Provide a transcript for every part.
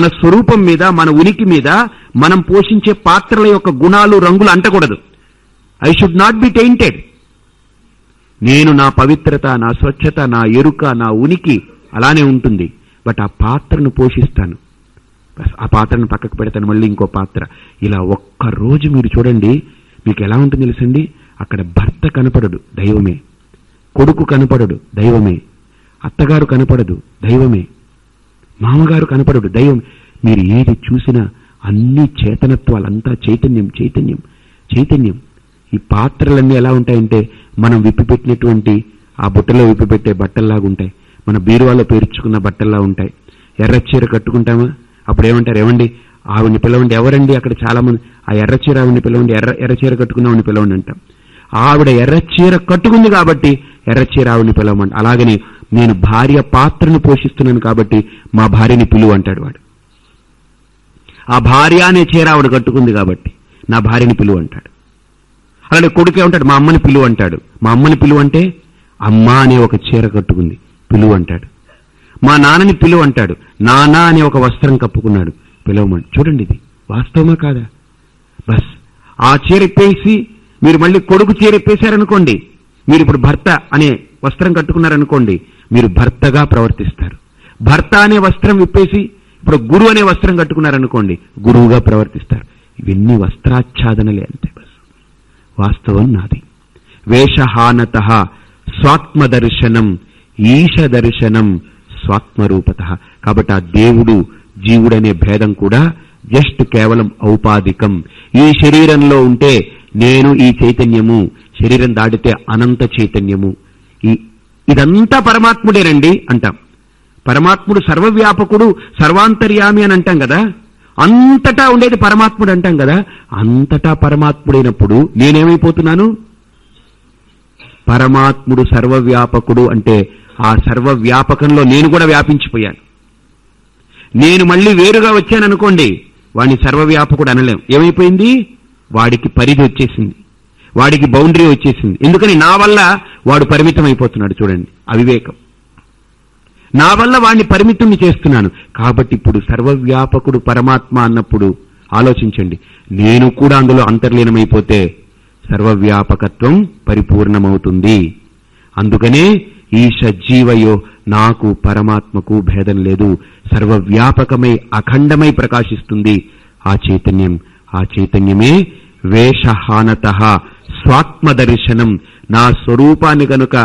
మన స్వరూపం మీద మన ఉనికి మీద మనం పోషించే పాత్రల యొక్క గుణాలు రంగులు అంటకూడదు. I should not be tainted నేను నా పవిత్రత నా స్వచ్ఛత నా ఎరుక నా ఉనికి అలానే ఉంటుంది. బట్ ఆ పాత్రను పోషిస్తాను. ఆ పాత్రను పక్కకు పెడతాను మళ్ళీ ఇంకో పాత్ర. ఇలా ఒక్క రోజు మీరు చూడండి మీకు ఎలా ఉంటుంది తెలుసండి? అక్కడ భర్త కనపడడు దైవమే. కొడుకు కనపడడు దైవమే. అత్తగారు కనపడదు దైవమే. మామగారు కనపడడు. దైవం మీరు ఏది చూసినా అన్ని చేతనత్వాలంతా చైతన్యం చైతన్యం చైతన్యం. ఈ పాత్రలన్నీ ఎలా ఉంటాయంటే మనం విప్పిపెట్టినటువంటి ఆ బుట్టలో విప్పిపెట్టే బట్టల్లాగా ఉంటాయి. మన బీరువాలో పేర్చుకున్న బట్టల్లా ఉంటాయి. ఎర్ర చీర కట్టుకుంటామా? అప్పుడు ఏమంటారు? ఏమండి? ఆవిడ్ని పిలవండి. ఎవరండి అక్కడ చాలా మంది ఆ ఎర్ర చీర ఆవిడ్ని పిలవండి. ఎర్ర ఎర్ర చీర కట్టుకున్న పిలవండి అంటాం. ఆవిడ ఎర్ర చీర కట్టుకుంది కాబట్టి ఎర్ర చీర ఆవిడ్ని పిలవమండి అలాగని నేను భార్య పాత్రను పోషిస్తున్నాను కాబట్టి మా భార్యని పిలువు అంటాడు వాడు. ఆ భార్య అనే చీర ఆవిడ కట్టుకుంది కాబట్టి నా భార్యని పిలువు అంటాడు. అలాగే కొడుకే ఉంటాడు మా అమ్మని పిలువు అంటాడు. మా అమ్మని పిలువు అంటే అమ్మ అనే ఒక చీర కట్టుకుంది పిలువు అంటాడు. మా నాన్నని పిలువు అంటాడు నాన్న అనే ఒక వస్త్రం కప్పుకున్నాడు పిలవమని. చూడండి ఇది వాస్తవమా కాదా? బస్ ఆ చీర ఇప్పేసి మీరు మళ్ళీ కొడుకు చీర ఇప్పేశారనుకోండి మీరు ఇప్పుడు భర్త అనే వస్త్రం కట్టుకున్నారనుకోండి మీరు భర్తగా ప్రవర్తిస్తారు. భర్త అనే వస్త్రం విప్పేసి ఇప్పుడు గురు అనే వస్త్రం కట్టుకున్నారనుకోండి గురువుగా ప్రవర్తిస్తారు. ఇవన్నీ వస్త్రాచ్ఛాదనలే అంతే బస్. వాస్తవం నాది. వేషహానత స్వాత్మదర్శనం ఈశ దర్శనం స్వాత్మరూపత. కాబట్టి ఆ దేవుడు జీవుడనే భేదం కూడా జస్ట్ కేవలం ఔపాధికం. ఈ శరీరంలో ఉంటే నేను ఈ చైతన్యము శరీరం దాటితే అనంత చైతన్యము. ఈ ఇదంతా పరమాత్ముడేనండి అంటాం. పరమాత్ముడు సర్వవ్యాపకుడు సర్వాంతర్యామి అని అంటాం కదా? అంతటా ఉండేది పరమాత్ముడు అంటాం కదా? అంతటా పరమాత్ముడైనప్పుడు నేనేమైపోతున్నాను? పరమాత్ముడు సర్వవ్యాపకుడు అంటే ఆ సర్వవ్యాపకంలో నేను కూడా వ్యాపించిపోయాను. నేను మళ్ళీ వేరుగా వచ్చాననుకోండి వాడిని సర్వవ్యాపకుడు అనలేం. ఏమైపోయింది? వాడికి పరిధి వచ్చేసింది. వాడికి బౌండరీ వచ్చేసింది. ఎందుకని నా వల్ల వాడు పరిమితం అయిపోతున్నాడు చూడండి. అవివేకం. నా వల్ల వాడిని పరిమితుణ్ణి చేస్తున్నాను. కాబట్టి ఇప్పుడు సర్వవ్యాపకుడు పరమాత్మ అన్నప్పుడు ఆలోచించండి. నేను కూడా అందులో అంతర్లీనమైపోతే సర్వవ్యాపకత్వం పరిపూర్ణమవుతుంది. అందుకనే ఈశ జీవయో నాకు పరమాత్మకు భేదం లేదు. సర్వవ్యాపకమై అఖండమై ప్రకాశిస్తుంది. ఆ చైతన్యం ఆ చైతన్యమే వేషహానత. స్వాత్మదర్శనం నా స్వరూపాన్ని గనుక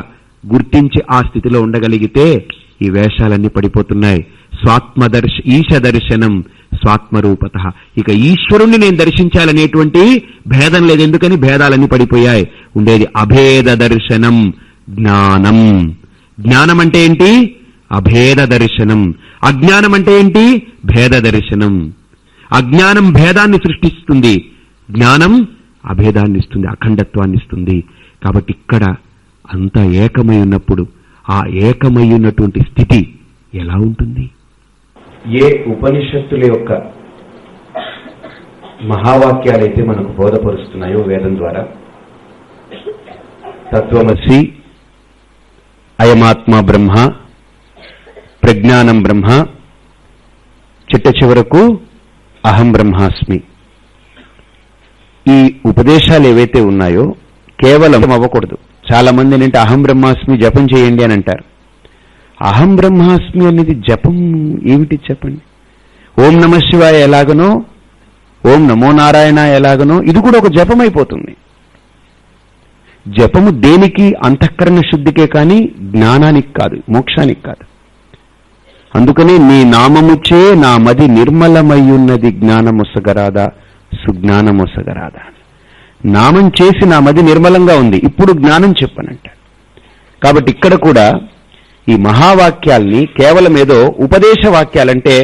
గుర్తించి ఆ స్థితిలో ఉండగలిగితే ఈ వేషాలన్నీ పడిపోతున్నాయి. స్వాత్మదర్శ ఈశ దర్శనం స్వాత్మరూపత. ఇక ఈశ్వరుణ్ణి నేను దర్శించాలనేటువంటి భేదం లేదు. ఎందుకని? భేదాలన్నీ పడిపోయాయి. ఉండేది అభేద దర్శనం జ్ఞానం. జ్ఞానం అంటే ఏంటి? అభేద దర్శనం అజ్ఞానం అంటే ఏంటి? భేద దర్శనం అజ్ఞానం భేదాన్ని సృష్టిస్తుంది. జ్ఞానం అభేదాన్ని ఇస్తుంది అఖండత్వాన్ని ఇస్తుంది కాబట్టి ఇక్కడ అంతా ఏకమై ఉన్నప్పుడు ఆ ఏకమై ఉన్నటువంటి స్థితి ఎలా ఉంటుంది? ఏ ఉపనిషత్తుల యొక్క మహావాక్యాలైతే మనకు బోధపరుస్తున్నాయో వేదం ద్వారా? తత్వమసి అయమాత్మ బ్రహ్మ ప్రజ్ఞానం బ్రహ్మ చిట్ట చివరకు అహం బ్రహ్మాస్మి. ఈ ఉపదేశాలు ఏవైతే ఉన్నాయో కేవలం అవ్వకూడదు. చాలా మంది ఏంటంటే అహం బ్రహ్మాస్మి జపం చేయండి అని అంటారు. అహం బ్రహ్మాస్మి అనేది జపం ఏమిటి చెప్పండి? ఓం నమ శివాయ ఎలాగనో ఓం నమో నారాయణ ఎలాగనో ఇది కూడా ఒక జపం అయిపోతుంది జపము దేనికి అంతఃకరణ శుద్ధికే కానీ జ్ఞానానికి కాదు మోక్షానికి కాదు. అందుకనే నీ నామముచ్చే నా మది నిర్మలమయ్యున్నది జ్ఞానమొసగరాదా సుజ్ఞానమొసగరాదా నామం చేసి నా మది నిర్మలంగా ఉంది. ఇప్పుడు జ్ఞానం చెప్పనంట కాబట్టి ఇక్కడ కూడా ఈ మహావాక్యాల్ని కేవలం ఏదో ఉపదేశ వాక్యాలంటే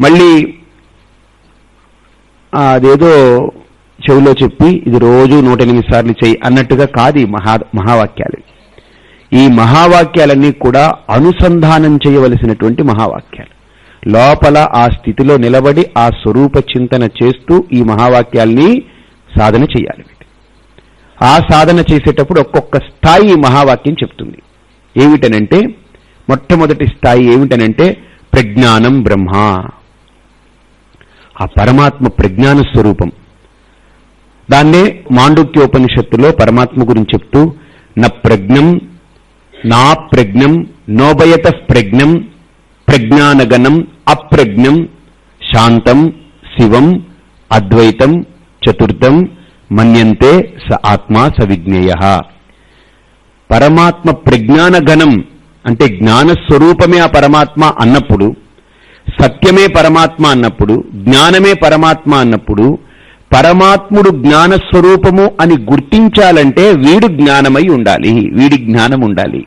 మళ్ళీ అదేదో చెవిలో చెప్పి ఇది రోజు నూట ఎనిమిది సార్లు చేయి అన్నట్టుగా కాదు ఈ మహా మహావాక్యాలు. ఈ మహావాక్యాలన్నీ కూడా అనుసంధానం చేయవలసినటువంటి మహావాక్యాలు. లోపల ఆ స్థితిలో నిలబడి ఆ స్వరూప చింతన చేస్తూ ఈ మహావాక్యాల్ని సాధన చేయాలి ఆ సాధన చేసేటప్పుడు ఒక్కొక్క స్థాయి మహావాక్యం చెప్తుంది. ఏమిటనంటే మొట్టమొదటి స్థాయి ఏమిటనంటే ప్రజ్ఞానం బ్రహ్మ. ఆ పరమాత్మ ప్రజ్ఞాన స్వరూపం. దాన్నే మాండుక్యోపనిషత్తులో పరమాత్మ గురించి చెప్తూ న ప్రజ్ఞం నా ప్రజ్ఞం నోభయత ప్రజ్ఞం ప్రజ్ఞానగణం అప్రజ్ఞం శాంతం శివం అద్వైతం చతుర్థం మన్యంతే స ఆత్మా స విజ్ఞేయ. పరమాత్మ ప్రజ్ఞానగణం అంటే జ్ఞానస్వరూపమే ఆ పరమాత్మ అన్నప్పుడు సత్యమే పరమాత్మ అన్నప్పుడు జ్ఞానమే పరమాత్మ అన్నప్పుడు పరమాత్ముడు జ్ఞానస్వరూపము అని గుర్తించాలంటే వీడు జ్ఞానమై ఉండాలి వీడి జ్ఞానం ఉండాలి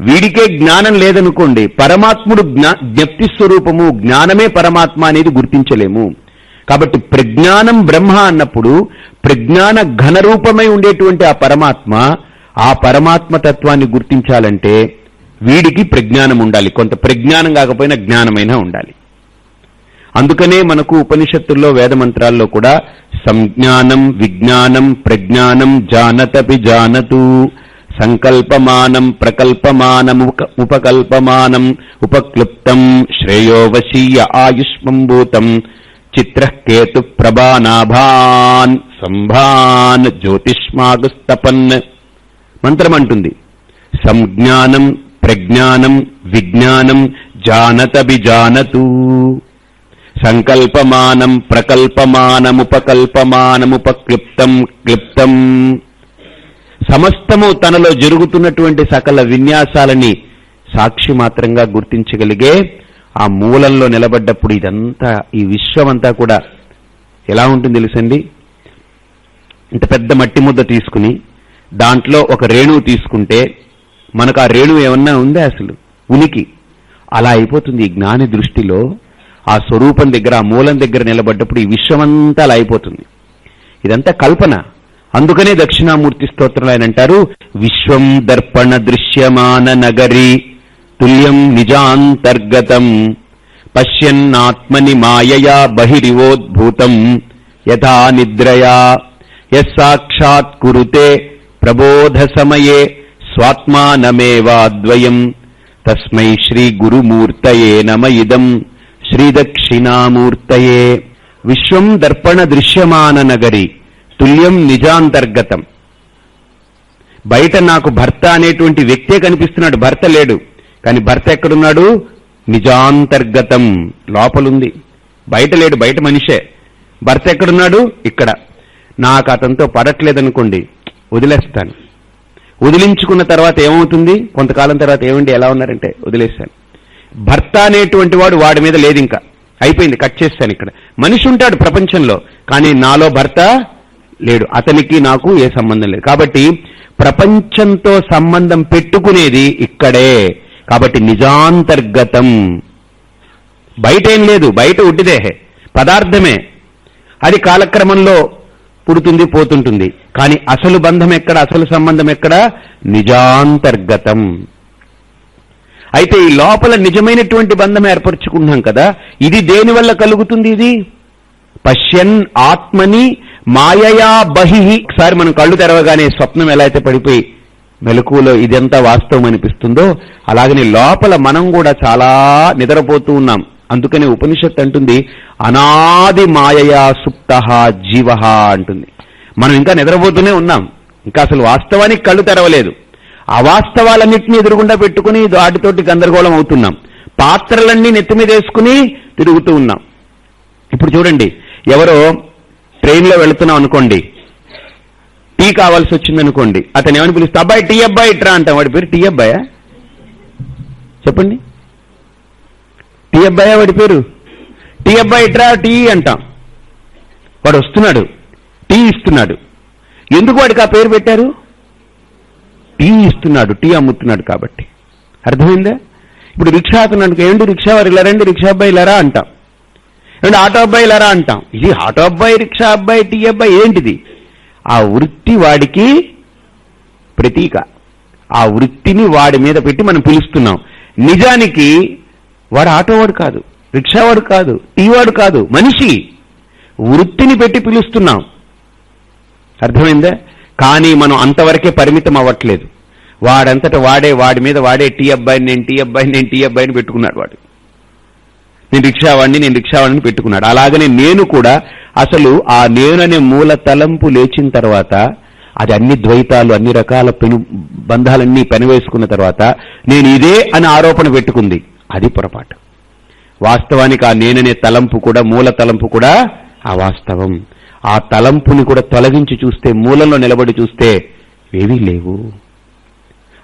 వీడికే జ్ఞానం లేదనుకోండి పరమాత్ముడు జ్ఞా జ్ఞప్తి స్వరూపము జ్ఞానమే పరమాత్మ అనేది గుర్తించలేము. కాబట్టి ప్రజ్ఞానం బ్రహ్మ అన్నప్పుడు ప్రజ్ఞాన ఘనరూపమై ఉండేటువంటి ఆ పరమాత్మ ఆ పరమాత్మ తత్వాన్ని గుర్తించాలంటే వీడికి ప్రజ్ఞానం ఉండాలి. కొంత ప్రజ్ఞానం కాకపోయినా జ్ఞానమైనా ఉండాలి. అందుకనే మనకు ఉపనిషత్తుల్లో వేదమంత్రాల్లో కూడా సంజ్ఞానం విజ్ఞానం ప్రజ్ఞానం జానతపి జానతు సంకల్పమానం ప్రకల్పమానం ఉపకల్పమానం ఉపక్లుప్తం శ్రేయోవశీయ ఆయుష్మంభూతం చిత్రకేతు ప్రభానాభాన్ సంభాన్ జ్యోతిష్మాగుస్తపన్. మంత్రం అంటుంది సంజ్ఞానం ప్రజ్ఞానం విజ్ఞానం జానతబి జానతు సంకల్పమానం ప్రకల్పమానముపకల్పమానముపక్లుప్తం క్లుప్తం. సమస్తము తనలో జరుగుతున్నటువంటి సకల విన్యాసాలని సాక్షి మాత్రంగా గుర్తించగలిగే ఆ మూలంలో నిలబడ్డప్పుడు ఇదంతా ఈ విశ్వమంతా కూడా ఎలా ఉంటుంది తెలుసండి? ఇంత పెద్ద మట్టి ముద్ద తీసుకుని దాంట్లో ఒక రేణువు తీసుకుంటే మనకు ఆ రేణువు ఏమన్నా ఉందా అసలు? ఉనికి. అలా అయిపోతుంది ఈ జ్ఞాని దృష్టిలో ఆ స్వరూపం దగ్గర ఆ మూలం దగ్గర నిలబడ్డప్పుడు ఈ విశ్వమంతా అలా అయిపోతుంది. ఇదంతా కల్పన. అందుకనే దక్షిణామూర్తి స్తోత్రంలో ఆయన అంటారు విశ్వం దర్పణ దృశ్యమాన నగరి తుల్యం నిజాంతర్గతం పశ్యన్నాత్మని మాయయా బహిరివోద్భూతం యథా నిద్రయా యస్సాక్షాత్ కురుతే ప్రబోధ సమయే స్వాత్మానమేవాద్వయం తస్మై శ్రీ గురుమూర్తయే నమ ఇదం శ్రీదక్షిణామూర్తయే విశ్వం దర్పణ దృశ్యమాన నగరి తుల్యం నిజాంతర్గతం. బయట నాకు భర్త అనేటువంటి వ్యక్తే కనిపిస్తున్నాడు. భర్త లేడు. కానీ భర్త ఎక్కడున్నాడు? నిజాంతర్గతం. లోపలుంది. బయట లేడు. బయట మనిషే. భర్త ఎక్కడున్నాడు? ఇక్కడ. నాకు అతనితో పడట్లేదనుకోండి వదిలేస్తాను. వదిలించుకున్న తర్వాత ఏమవుతుంది? కొంతకాలం తర్వాత ఏమండి ఎలా ఉన్నారంటే వదిలేస్తాను భర్త అనేటువంటి వాడు వాడి మీద లేదు ఇంకా అయిపోయింది. కట్ చేస్తాను ఇక్కడ. మనిషి ఉంటాడు ప్రపంచంలో. కానీ నాలో భర్త లేడు. అతనికి నాకు ఏ సంబంధం లేదు. కాబట్టి ప్రపంచంతో సంబంధం పెట్టుకునేది ఇక్కడే. కాబట్టి నిజాంతర్గతం. బయట ఏం లేదు. బయట ఉట్టిదే. పదార్థమే. అది కాలక్రమంలో పుడుతుంది పోతుంటుంది. కానీ అసలు బంధం ఎక్కడ అసలు సంబంధం ఎక్కడ? నిజాంతర్గతం. అయితే ఈ లోపల నిజమైనటువంటి బంధం ఏర్పరచుకున్నాం కదా. ఇది దేనివల్ల కలుగుతుంది ఇది? పశ్యన్ ఆత్మని మాయయా బహి. ఒకసారి మనం కళ్ళు తెరవగానే స్వప్నం ఎలా అయితే పడిపోయి మెలకువలో ఇదంతా వాస్తవం అనిపిస్తుందో అలాగనే లోపల మనం కూడా చాలా నిద్రపోతూ ఉన్నాం. అందుకనే ఉపనిషత్ అంటుంది అనాది మాయయా సుప్త జీవ అంటుంది. మనం ఇంకా నిద్రపోతూనే ఉన్నాం. ఇంకా అసలు వాస్తవానికి కళ్ళు తెరవలేదు. అవాస్తవాలన్నింటినీ ఎదురుగుండా పెట్టుకుని వాటితోటి గందరగోళం అవుతున్నాం. పాత్రలన్నీ నెత్తి మీద వేసుకుని తిరుగుతూ ఉన్నాం. ఇప్పుడు చూడండి ఎవరో ట్రైన్లో వెళుతున్నాం అనుకోండి. టీ కావాల్సి వచ్చింది అనుకోండి. అతను ఏమని పిలుస్తా అబ్బాయి టీ అబ్బాయి ఇట్రా అంటాం. వాడి పేరు టీ అబ్బాయా? చెప్పండి. టీ అబ్బాయా వాడి పేరు? టీ అబ్బాయి ఇట్రా టీ అంటాం. వాడు వస్తున్నాడు. టీ ఇస్తున్నాడు. ఎందుకు వాడికి ఆ పేరు పెట్టారు? టీ ఇస్తున్నాడు టీ అమ్ముతున్నాడు కాబట్టి. అర్థమైందా? ఇప్పుడు రిక్షా అతను ఏంటి రిక్షా వారు ఇలా రండి రిక్షా అబ్బాయి ఇలారా అంటాం. రెండు ఆటో అబ్బాయి ఇలారా అంటాం. ఇది ఆటో అబ్బాయి రిక్షా అబ్బాయి టీ అబ్బాయి ఏంటిది? ఆ వృత్తి వాడికి ప్రతీక. ఆ వృత్తిని వాడి మీద పెట్టి మనం పిలుస్తున్నాం. నిజానికి వాడు ఆటోవాడు కాదు రిక్షావాడు కాదు టీవాడు కాదు మనిషి. వృత్తిని పెట్టి పిలుస్తున్నాం. అర్థమైందా? కానీ మనం అంతవరకే పరిమితం అవ్వట్లేదు. వాడంతట వాడే వాడి మీద వాడే టీ అబ్బాయిని నేను టీ అబ్బాయిని నేను టీ అబ్బాయిని పెట్టుకున్నాడు వాడు. నేను రిక్షావాడిని నేను రిక్షావాడిని పెట్టుకున్నాడు. అలాగనే నేను కూడా అసలు ఆ నేను మూల తలంపు లేచిన తర్వాత అది అన్ని ద్వైతాలు అన్ని రకాల పెను బంధాలన్నీ పెనవేసుకున్న తర్వాత నేను ఇదే అని ఆరోపణ పెట్టుకుంది. అది పొరపాటు. వాస్తవానికి ఆ నేననే తలంపు కూడా మూల తలంపు కూడా ఆ వాస్తవం. ఆ తలంపుని కూడా తొలగించి చూస్తే మూలంలో నిలబడి చూస్తే ఏవీ లేవు.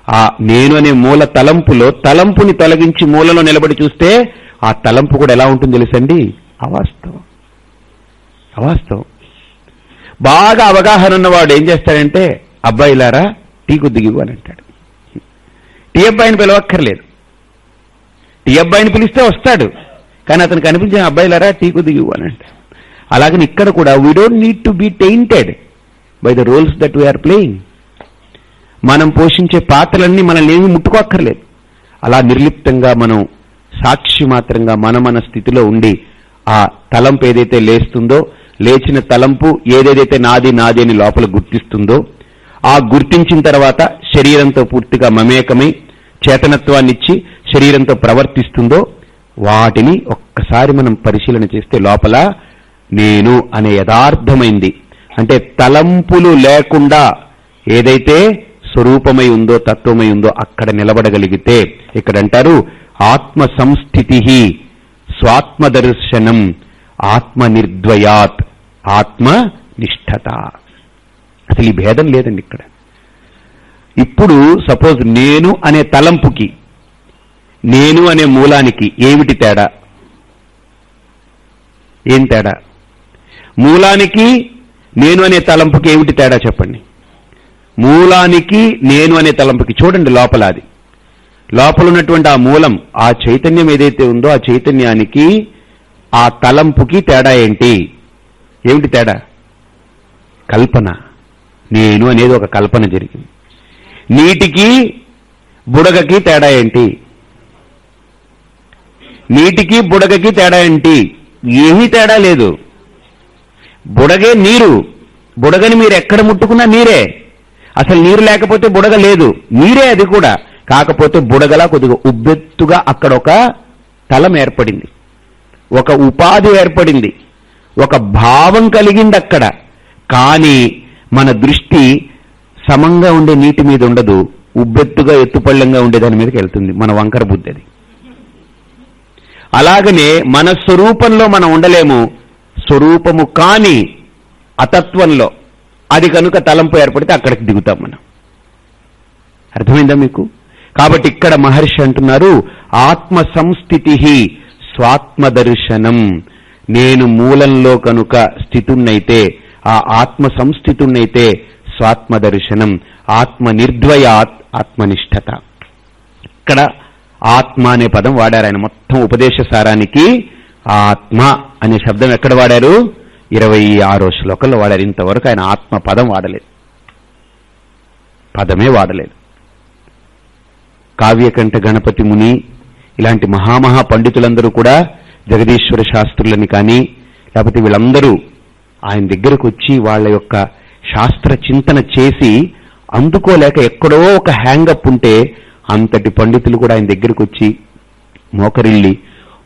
ఆ నేను అనే మూల తలంపులో తలంపుని తొలగించి మూలలో నిలబడి చూస్తే ఆ తలంపు కూడా ఎలా ఉంటుంది తెలుసండి? అవాస్తవం. అవాస్తవం. బాగా అవగాహన ఉన్నవాడు ఏం చేస్తాడంటే అబ్బాయిలారా టీ కొద్దిగివ్వు అని అంటాడు. టీ అబ్బాయిని పిలవక్కర్లేదు. టీ అబ్బాయిని పిలిస్తే వస్తాడు. కానీ అతను కనిపించిన అబ్బాయిలారా టీ కొద్దిగివ్వు అని అంటాడు. అలాగని ఇక్కడ కూడా we don't need to be tainted by the roles that we are playing మనం పోషించే పాత్రలన్నీ మనల్ని ఏమీ ముట్టుకోక్కర్లేదు. అలా నిర్లిప్తంగా మనం సాక్షి మాత్రంగా మన మన స్థితిలో ఉండి ఆ తలంపు ఏదైతే లేస్తుందో లేచిన తలంపు ఏదేదైతే నాది నాది అని లోపల గుర్తిస్తుందో ఆ గుర్తించిన తర్వాత శరీరంతో పూర్తిగా మమేకమై చేతనత్వాన్నిచ్చి శరీరంతో ప్రవర్తిస్తుందో వాటిని ఒక్కసారి మనం పరిశీలన చేస్తే లోపల నేను అనే యథార్థమైంది. అంటే తలంపులు లేకుండా ఏదైతే స్వరూపమై ఉందో తత్వమై ఉందో అక్కడ నిలబడగలిగితే ఇక్కడ అంటారు ఆత్మ సంస్థితి స్వాత్మదర్శనం ఆత్మ నిర్ద్వయాత్ ఆత్మ నిష్ఠత అసలు ఈ భేదం లేదండి ఇక్కడ. ఇప్పుడు సపోజ్ నేను అనే తలంపుకి నేను అనే మూలానికి ఏమిటి తేడా? ఏం తేడా? మూలానికి నేను అనే తలంపుకి ఏమిటి తేడా చెప్పండి? మూలానికి నేను అనే తలంపుకి చూడండి లోపల అది. లోపల ఉన్నటువంటి ఆ మూలం ఆ చైతన్యం ఏదైతే ఉందో ఆ చైతన్యానికి ఆ తలంపుకి తేడా ఏంటి? ఏమిటి తేడా? కల్పన. నేను అనేది ఒక కల్పన జరిగింది. నీటికి బుడగకి తేడా ఏంటి? నీటికి బుడగకి తేడా ఏంటి? ఏమీ తేడా లేదు. బుడగే నీరు. బుడగని మీరు ఎక్కడ ముట్టుకున్నా నీరే. అసలు నీరు లేకపోతే బుడగ లేదు. నీరే అది కూడా. కాకపోతే బుడగలా కొద్దిగా ఉబ్బెత్తుగా అక్కడ ఒక తలం ఏర్పడింది. ఒక ఉపాధి ఏర్పడింది. ఒక భావం కలిగింది అక్కడ. కానీ మన దృష్టి సమంగా ఉండే నీటి మీద ఉండదు. ఉబ్బెత్తుగా ఎత్తుపళ్ళంగా ఉండే దాని మీదకి వెళ్తుంది. మన వంకర బుద్ధి అది. అలాగనే మన స్వరూపంలో మనం ఉండలేము. స్వరూపము కాని అతత్వంలో. అది కనుక తలంపు ఏర్పడితే అక్కడికి దిగుతాం మనం. అర్థమైందా మీకు? కాబట్టి ఇక్కడ మహర్షి అంటున్నారు ఆత్మ సంస్థితి స్వాత్మదర్శనం. నేను మూలంలో కనుక స్థితున్నైతే ఆ ఆత్మ సంస్థితున్నైతే స్వాత్మదర్శనం ఆత్మ నిర్ద్వయ ఆత్మనిష్టత. ఇక్కడ ఆత్మ అనే పదం వాడారు ఆయన. మొత్తం ఉపదేశ సారానికి ఆత్మ అనే శబ్దం ఎక్కడ వాడారు? ఇరవై ఆరో శ్లోకంలో వాడారు. ఇంతవరకు ఆయన ఆత్మ పదం వాడలేదు. పదమే వాడలేదు. కావ్యకంఠ గణపతి ముని ఇలాంటి మహామహా పండితులందరూ కూడా జగదీశ్వర శాస్త్రులని కానీ లేకపోతే వీళ్ళందరూ ఆయన దగ్గరకు వచ్చి వాళ్ళ యొక్క శాస్త్ర చింతన చేసి అందుకోలేక ఎక్కడో ఒక హ్యాంగప్ ఉంటే అంతటి పండితులు కూడా ఆయన దగ్గరకు వచ్చి మోకరిల్లి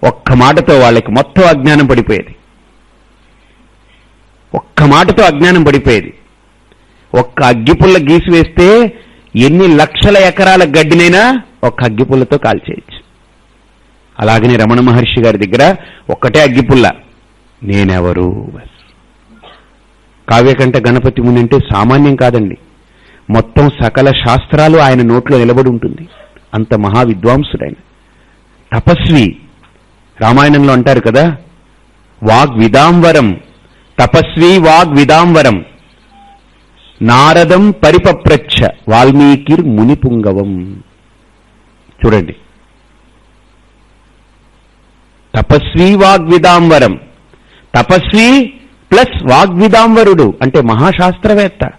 ఒక్క మాటతో వాళ్ళకి మొత్తం అజ్ఞానం పడిపోయేది. ఒక్క మాటతో అజ్ఞానం పడిపోయేది. ఒక్క అగ్గిపుల్ల గీసి వేస్తే ఎన్ని లక్షల ఎకరాల గడ్డినైనా ఒక అగ్గిపుల్లతో కాల్చేయచ్చు. అలాగనే రమణ మహర్షి గారి దగ్గర ఒక్కటే అగ్గిపుల్ల. నేనెవరు? బస్ కావ్యకంఠ గణపతి ముని అంటే సామాన్యం కాదండి. మొత్తం సకల శాస్త్రాలు ఆయన నోట్లో నిలబడి ఉంటుంది. అంత మహా విద్వాంసుడైన తపస్వి. రామాయణంలో అంటారు కదా వాగ్విదాంబరం తపస్వి వాగ్విదాంబరం నారదం పరిపప్రచ్ఛ వాల్మీకిర్ మునిపుంగవం. చూడండి. తపస్వి వాగ్విదాంబరం తపస్వి ప్లస్ వాగ్విదాంబరుడు అంటే మహాశాస్త్రవేత్త.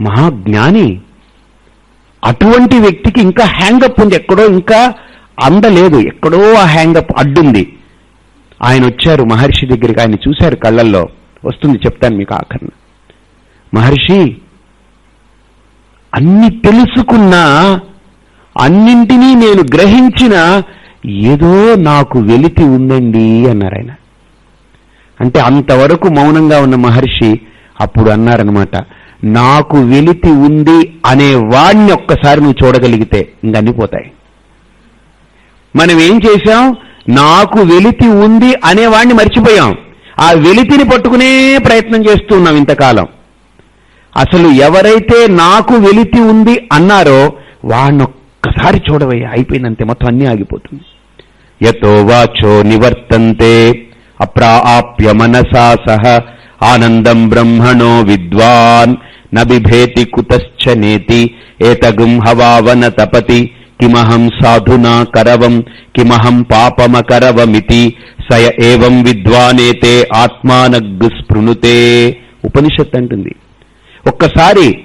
మహాజ్ఞాని. అటువంటి వ్యక్తికి ఇంకా హ్యాంగప్ ఉంది. ఎక్కడో ఇంకా అందలేదు ఎక్కడో ఆ హ్యాంగప్ అడ్డుంది. ఆయన వచ్చారు. మహర్షి దగ్గరికి ఆయన చూశారు కళ్ళల్లో. వస్తుంది చెప్తాను మీకు ఆఖరణ మహర్షి అన్ని తెలుసుకున్నా అన్నింటినీ నేను గ్రహించిన ఏదో నాకు వెలితి ఉందండి అన్నారు ఆయన. అంటే అంతవరకు మౌనంగా ఉన్న మహర్షి అప్పుడు అన్నారనమాట నాకు వెలితి ఉంది అనే వాణ్ణి ఒక్కసారి నువ్వు చూడగలిగితే ఇంక పోతాయి. మనం ఏం చేశాం? నాకు వెలితి ఉంది అనేవాణ్ణి మర్చిపోయాం. ఆ వెలితిని పట్టుకునే ప్రయత్నం చేస్తున్నాం ఇంతకాలం. అసలు ఎవరైతే నాకు వెలితి ఉంది అన్నారో వాణ్ణొక్కసారి ఒక్కసారి చూడవయ్యా అయిపోయిందంతే మొత్తం అన్నీ ఆగిపోతుంది. యతో వాచో నివర్తంతే అప్రాప్య మనసా సహ ఆనందం బ్రహ్మణో విద్వాన్ నబిభేతి కుతశ్చ నేతి ఏతగుం హవావన తపతి కిమహం సాధునా కరవం కిమహం పాపమకరవమితి సయ ఏవం విద్వానేతే ఆత్మానగ్గు స్పృణుతే. ఉపనిషత్ అంటుంది. ఒక్కసారి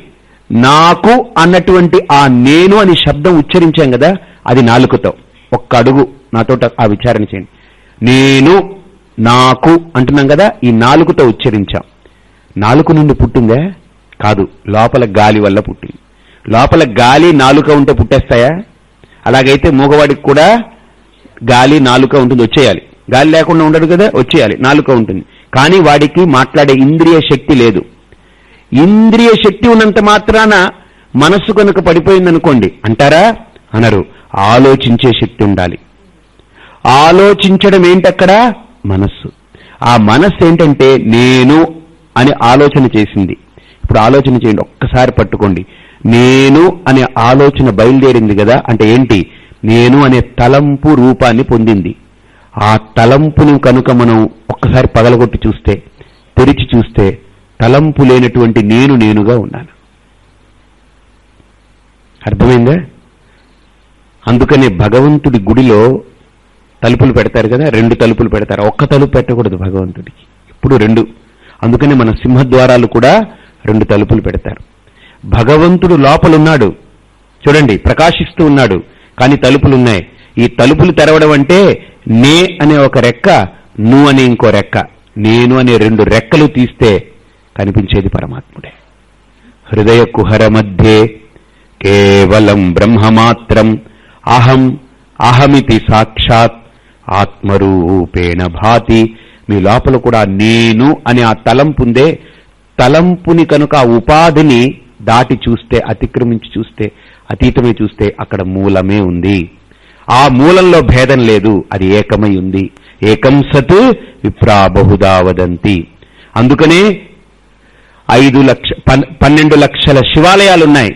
నాకు అన్నటువంటి ఆ నేను అని శబ్దం ఉచ్చరించాం కదా అది నాలుకతో ఒక్క అడుగు నాతో ఆ విచారణ చేయండి. నేను నాకు అంటున్నాం కదా ఈ నాలుగుతో ఉచ్చరించాం. నాలుగు నుండి పుట్టిందే? కాదు లోపల గాలి వల్ల పుట్టింది. లోపల గాలి నాలుక ఉంటే పుట్టేస్తాయా? అలాగైతే మూగవాడికి కూడా గాలి నాలుక ఉంటుంది వచ్చేయాలి. గాలి లేకుండా ఉండడు కదా వచ్చేయాలి నాలుక ఉంటుంది. కానీ వాడికి మాట్లాడే ఇంద్రియ శక్తి లేదు. ఇంద్రియ శక్తి ఉన్నంత మాత్రాన మనస్సు కనుక పడిపోయిందనుకోండి అంటారా? అనరు. ఆలోచించే శక్తి ఉండాలి. ఆలోచించడం ఏంటక్కడ? మనస్సు. ఆ మనస్సు ఏంటంటే నేను అని ఆలోచన చేసింది. ఇప్పుడు ఆలోచన చేయండి ఒక్కసారి పట్టుకోండి. నేను అనే ఆలోచన బయలుదేరింది కదా అంటే ఏంటి? నేను అనే తలంపు రూపాన్ని పొందింది. ఆ తలంపును కనుక మనం ఒక్కసారి పగలగొట్టి చూస్తే తెరిచి చూస్తే తలంపు లేనటువంటి నేను నేనుగా ఉన్నాను. అర్థమైందా? అందుకనే భగవంతుడి గుడిలో తలుపులు పెడతారు కదా రెండు తలుపులు పెడతారు. ఒక్క తలుపు పెట్టకూడదు భగవంతుడికి. ఇప్పుడు రెండు. అందుకనే మన సింహద్వారాలు కూడా రెండు తలుపులు పెడతారు. భగవంతుడు లోపలున్నాడు. చూడండి ప్రకాశిస్తూ ఉన్నాడు. కానీ తలుపులున్నాయి. ఈ తలుపులు తెరవడం అంటే నే అనే ఒక రెక్క నువ్వు అనే ఇంకో రెక్క. నేను అనే రెండు రెక్కలు తీస్తే కనిపించేది పరమాత్ముడే. హృదయ కుహర మధ్యే కేవలం బ్రహ్మమాత్రం అహం అహమితి సాక్షాత్ ఆత్మరూపేణ భాతి. మీ లోపల కూడా నేను అనే ఆ తలంపుందే తలంపుని కనుక ఆ ఉపాధిని దాటి చూస్తే అతిక్రమించి చూస్తే అతీతమై చూస్తే అక్కడ మూలమే ఉంది. ఆ మూలంలో భేదం లేదు అది ఏకమై ఉంది. ఏకం సత్ విప్రా బహుదా వదంతి. అందుకనే ఐదు లక్ష పన్నెండు లక్షల శివాలయాలున్నాయి.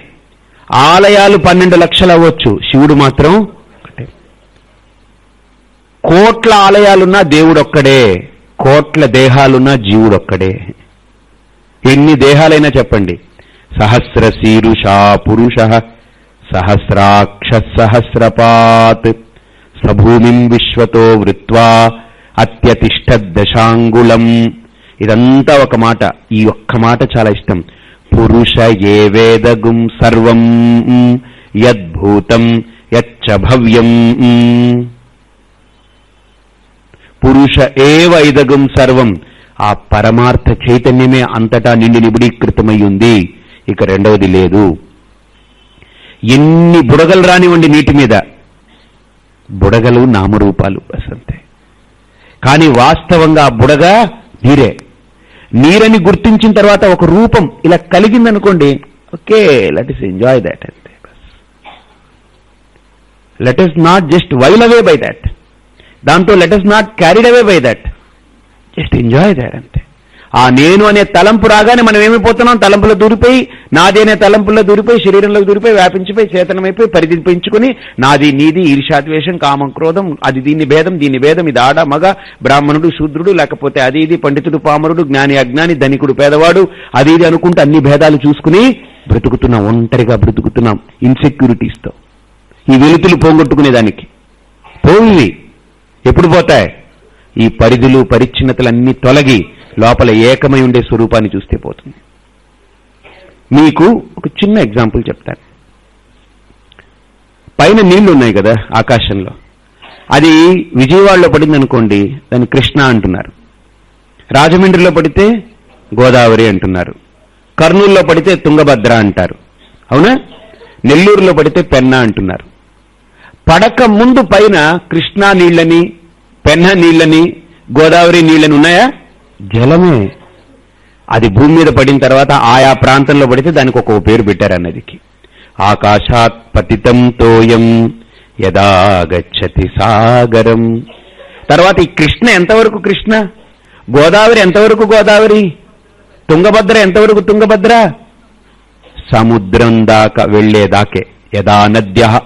ఆలయాలు పన్నెండు లక్షలు అవ్వచ్చు. శివుడు మాత్రం ఒకటే కోట్ల ఆలయాలున్నా దేవుడొక్కడే. కోట్ల దేహాలున్నా జీవుడొక్కడే. ఎన్ని దేహాలైనా చెప్పండి. సహస్ర శీరుష పురుష సహస్రాక్ష సహస్రపాత్ సభూమిం విశ్వతో వృత్వా అత్యతిష్ట దశాంగుళం ఇదంతా ఒక మాట. ఈ ఒక్క మాట చాలా ఇష్టం. పురుష ఏ వేదగుం సర్వం యద్భూతం యచ్చ భవ్యం పురుష ఏవ ఇదగం సర్వం. ఆ పరమార్థ చైతన్యమే అంతటా నిండి నిబుడీకృతమై ఉంది ఇక రెండవది లేదు. ఎన్ని బుడగలు రానివ్వండి నీటి మీద. బుడగలు నామరూపాలు అసంతే కానీ వాస్తవంగా ఆ బుడగ నీరే నీరని గుర్తించిన తర్వాత ఒక రూపం ఇలా కలిగిందనుకోండి okay let us enjoy that అంతే let us not just while away by that దాంతో let us not carried away by that just enjoy that అంతే. ఆ నేను అనే తలంపు రాగానే మనం ఏమైపోతున్నాం? తలంపులో దూరిపోయి నాది అనే తలంపుల్లో దూరిపోయి శరీరంలోకి దూరిపోయి వ్యాపించిపోయి చేతనమైపోయి పరిదిపించుకుని నాది నీది ఈర్షాద్వేషం కామం క్రోధం అది దీన్ని భేదం దీని భేదం ఇది ఆడ మగ బ్రాహ్మణుడు శూద్రుడు లేకపోతే అది ఇది పండితుడు పామరుడు జ్ఞాని అజ్ఞాని ధనికుడు పేదవాడు అది ఇది అనుకుంటే అన్ని భేదాలు చూసుకుని బ్రతుకుతున్నాం ఒంటరిగా బ్రతుకుతున్నాం ఇన్సెక్యూరిటీస్తో ఈ వెలుతులు పోగొట్టుకునేదానికి. పోయి ఎప్పుడు పోతాయి? ఈ పరిధులు పరిచ్ఛిన్నతలన్నీ తొలగి లోపల ఏకమై ఉండే స్వరూపాన్ని చూస్తే పోతుంది. మీకు ఒక చిన్న ఎగ్జాంపుల్ చెప్తాను. పైన నీళ్ళు ఉన్నాయి కదా ఆకాశంలో. అది విజయవాడలో పడింది అనుకోండి దాన్ని కృష్ణ అంటున్నారు. రాజమండ్రిలో పడితే గోదావరి అంటున్నారు. కర్నూలులో పడితే తుంగభద్ర అంటారు. అవునా? నెల్లూరులో పడితే పెన్నా అంటున్నారు. పడక ముందు పైన కృష్ణా నీళ్ళని పెన్న నీళ్ళని గోదావరి నీళ్ళని ఉన్నాయా? జలమే. అది భూమి మీద పడిన తర్వాత ఆయా ప్రాంతంలో పడితే దానికి ఒక పేరు పెట్టారు ఆ నదికి ఆకాశాత్ పతితం తోయం యదా గచ్చతి సాగరం. తర్వాత ఈ కృష్ణ ఎంతవరకు కృష్ణ? గోదావరి ఎంతవరకు గోదావరి? తుంగభద్ర ఎంతవరకు తుంగభద్ర? సముద్రం దాకా వెళ్ళేదాకే యదా నద్య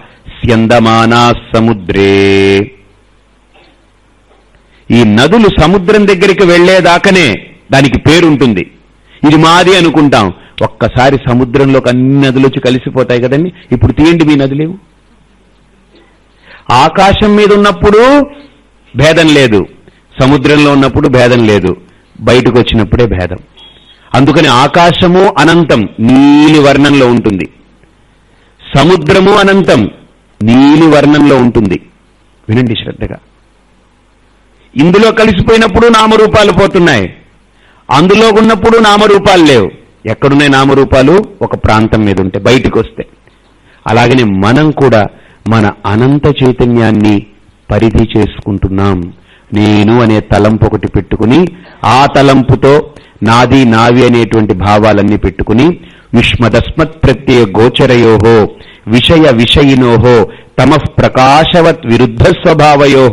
స్యందమానా సముద్రే. ఈ నదులు సముద్రం దగ్గరికి వెళ్ళేదాకనే దానికి పేరుంటుంది. ఇది మాది అనుకుంటాం. ఒక్కసారి సముద్రంలోకి అన్ని నదులు వచ్చి కలిసిపోతాయి కదండి. ఇప్పుడు తీయండి మీ నదులేవు ఆకాశం మీద ఉన్నప్పుడు భేదం లేదు. సముద్రంలో ఉన్నప్పుడు భేదం లేదు. బయటకు వచ్చినప్పుడే భేదం. అందుకని ఆకాశము అనంతం నీలి వర్ణంలో ఉంటుంది. సముద్రము అనంతం నీలి వర్ణంలో ఉంటుంది. వినండి శ్రద్ధగా. ఇందులో కలిసిపోయినప్పుడు నామరూపాలు పోతున్నాయి. అందులో ఉన్నప్పుడు నామరూపాలు లేవు. ఎక్కడున్నాయి నామరూపాలు? ఒక ప్రాంతం మీద ఉంటే బయటికి వస్తే అలాగనే మనం కూడా మన అనంత చైతన్యాన్ని పరిధి చేసుకుంటున్నాం. నేను అనే తలంపు ఒకటి పెట్టుకుని ఆ తలంపుతో నాది నావి అనేటువంటి భావాలన్నీ పెట్టుకుని విష్మదస్మత్ ప్రత్యయ గోచరయోహో విషయ విషయినోహో తమ ప్రకాశవత్ విరుద్ధ స్వభావయో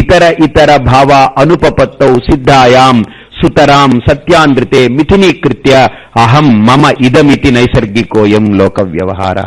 ఇతర ఇతర భావ అనుపపత్తౌ సిద్ధాయాం సుతరాం సత్యానృతే మిథునీకృత్య అహం మమ ఇదమితి నైసర్గికోయం లోక వ్యవహార